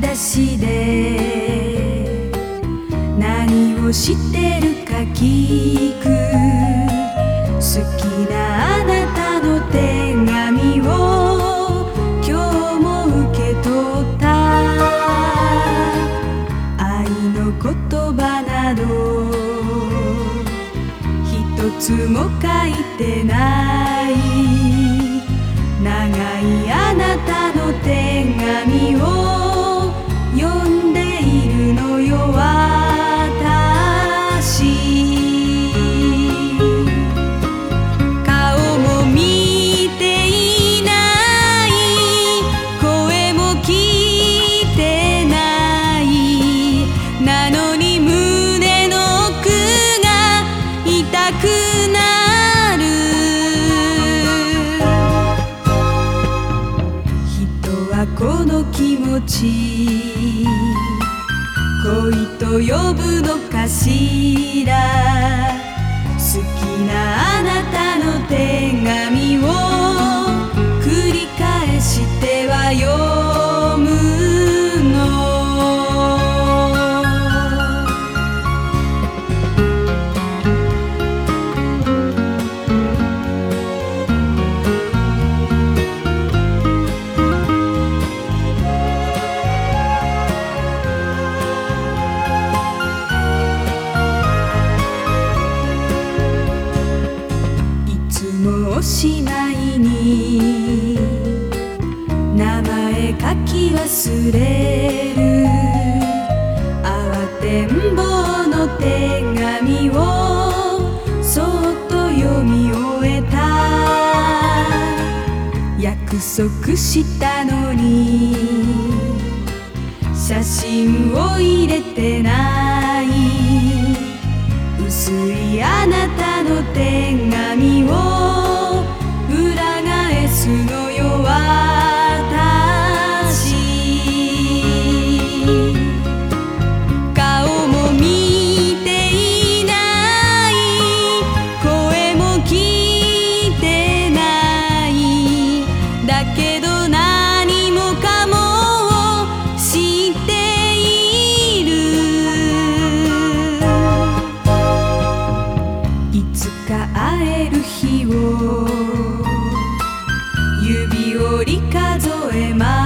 出しで。何をしてるか聞く。好きなあなたの手紙を。今日も受け取った。愛の言葉など。一つも書いてない。長いあ恋と呼ぶのかしら。好きなあなおしまいに。名前書き忘れる。慌てんぼうの手紙をそっと読み終えた。約束したのに。写真を入れてない。薄いあなたの手り数えます。